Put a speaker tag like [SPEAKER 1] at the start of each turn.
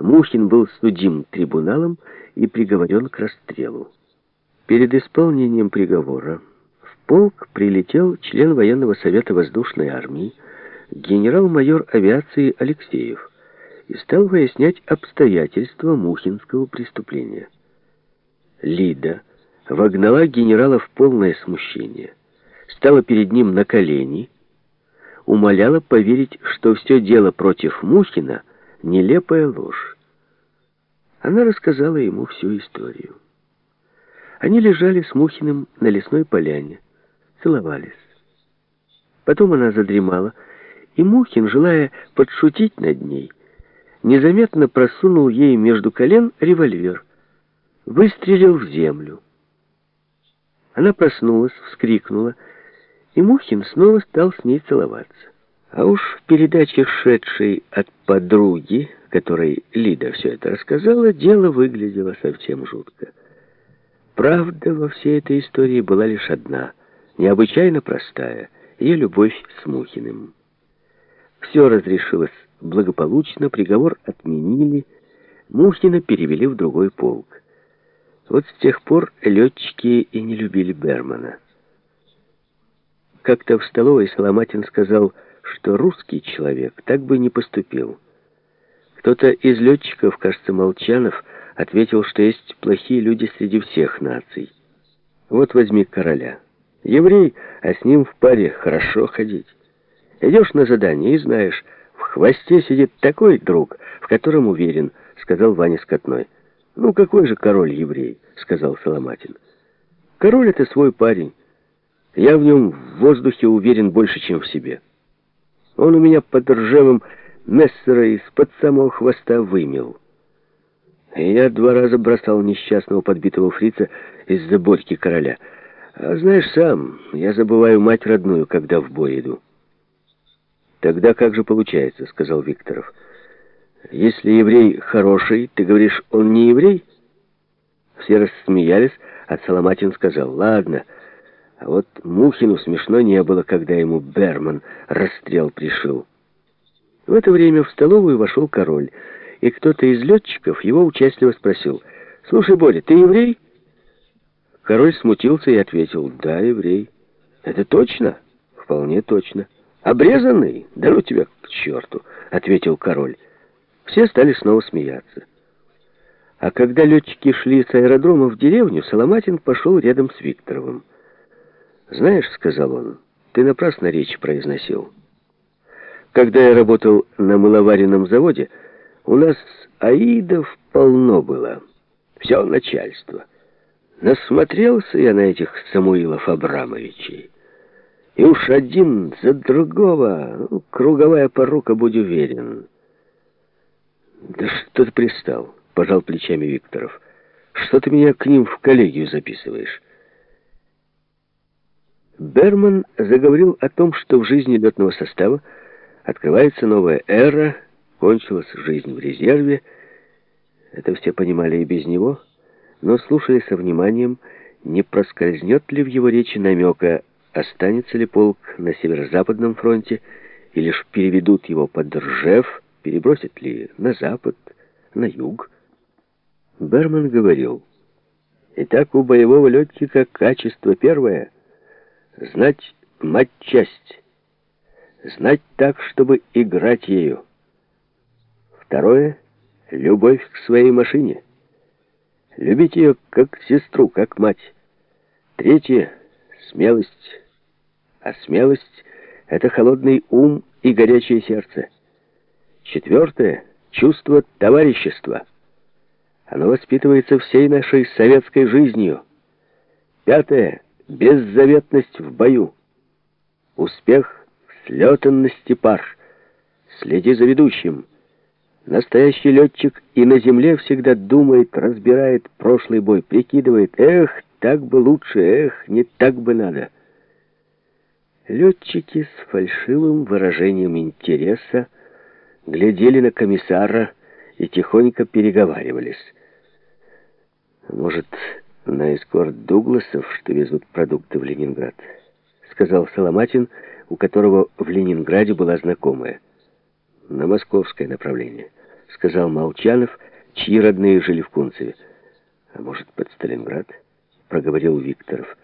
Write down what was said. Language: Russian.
[SPEAKER 1] Мухин был судим трибуналом и приговорен к расстрелу. Перед исполнением приговора в полк прилетел член военного совета воздушной армии, генерал-майор авиации Алексеев, и стал выяснять обстоятельства мухинского преступления. Лида вогнала генерала в полное смущение, стала перед ним на колени, умоляла поверить, что все дело против Мухина — нелепая ложь. Она рассказала ему всю историю. Они лежали с Мухиным на лесной поляне, целовались. Потом она задремала, и Мухин, желая подшутить над ней, незаметно просунул ей между колен револьвер, выстрелил в землю. Она проснулась, вскрикнула, и Мухин снова стал с ней целоваться. А уж в передаче, шедшей от подруги, которой Лида все это рассказала, дело выглядело совсем жутко. Правда во всей этой истории была лишь одна, необычайно простая, ее любовь с Мухиным. Все разрешилось благополучно, приговор отменили, Мухина перевели в другой полк. Вот с тех пор летчики и не любили Бермана. Как-то в столовой Соломатин сказал, что русский человек так бы не поступил. Кто-то из летчиков, кажется, Молчанов, ответил, что есть плохие люди среди всех наций. Вот возьми короля. Еврей, а с ним в паре хорошо ходить. Идешь на задание и знаешь, в хвосте сидит такой друг, в котором уверен, сказал Ваня Скотной. Ну, какой же король еврей, сказал Соломатин. Король — это свой парень. Я в нем в воздухе уверен больше, чем в себе. Он у меня под ржавым Мессера из-под самого хвоста вымел. И я два раза бросал несчастного подбитого фрица из-за борьки короля. А знаешь сам, я забываю мать родную, когда в бой иду. «Тогда как же получается?» — сказал Викторов. «Если еврей хороший, ты говоришь, он не еврей?» Все рассмеялись, а Соломатин сказал, «Ладно, а вот Мухину смешно не было, когда ему Берман расстрел пришил». В это время в столовую вошел король — и кто-то из летчиков его участливо спросил, «Слушай, Боря, ты еврей?» Король смутился и ответил, «Да, еврей». «Это точно?» «Вполне точно». «Обрезанный? Да ну тебя к черту!» — ответил король. Все стали снова смеяться. А когда летчики шли с аэродрома в деревню, Соломатин пошел рядом с Викторовым. «Знаешь, — сказал он, — ты напрасно речь произносил. Когда я работал на мыловаренном заводе, — у нас аидов полно было. Все начальство. Насмотрелся я на этих Самуилов Абрамовичей. И уж один за другого, ну, круговая порука, будь уверен. Да что ты пристал, пожал плечами Викторов. Что ты меня к ним в коллегию записываешь? Берман заговорил о том, что в жизни летного состава открывается новая эра, Кончилась жизнь в резерве. Это все понимали и без него, но, слушая со вниманием, не проскользнет ли в его речи намека, останется ли полк на северо-западном фронте, или лишь переведут его под Ржев, перебросят ли на запад, на юг. Берман говорил, «Итак, у боевого летчика качество первое — знать мать-часть, знать так, чтобы играть ею». Второе — любовь к своей машине. Любить ее как сестру, как мать. Третье — смелость. А смелость — это холодный ум и горячее сердце. Четвертое — чувство товарищества. Оно воспитывается всей нашей советской жизнью. Пятое — беззаветность в бою. Успех в слетанности пар. Следи за ведущим. Настоящий летчик и на земле всегда думает, разбирает прошлый бой, прикидывает, эх, так бы лучше, эх, не так бы надо. Летчики с фальшивым выражением интереса глядели на комиссара и тихонько переговаривались. «Может, на эскорт Дугласов, что везут продукты в Ленинград?» — сказал Соломатин, у которого в Ленинграде была знакомая. «На московское направление». — сказал Молчанов, чьи родные жили в Кунцеве. «А может, под Сталинград?» — проговорил Викторов.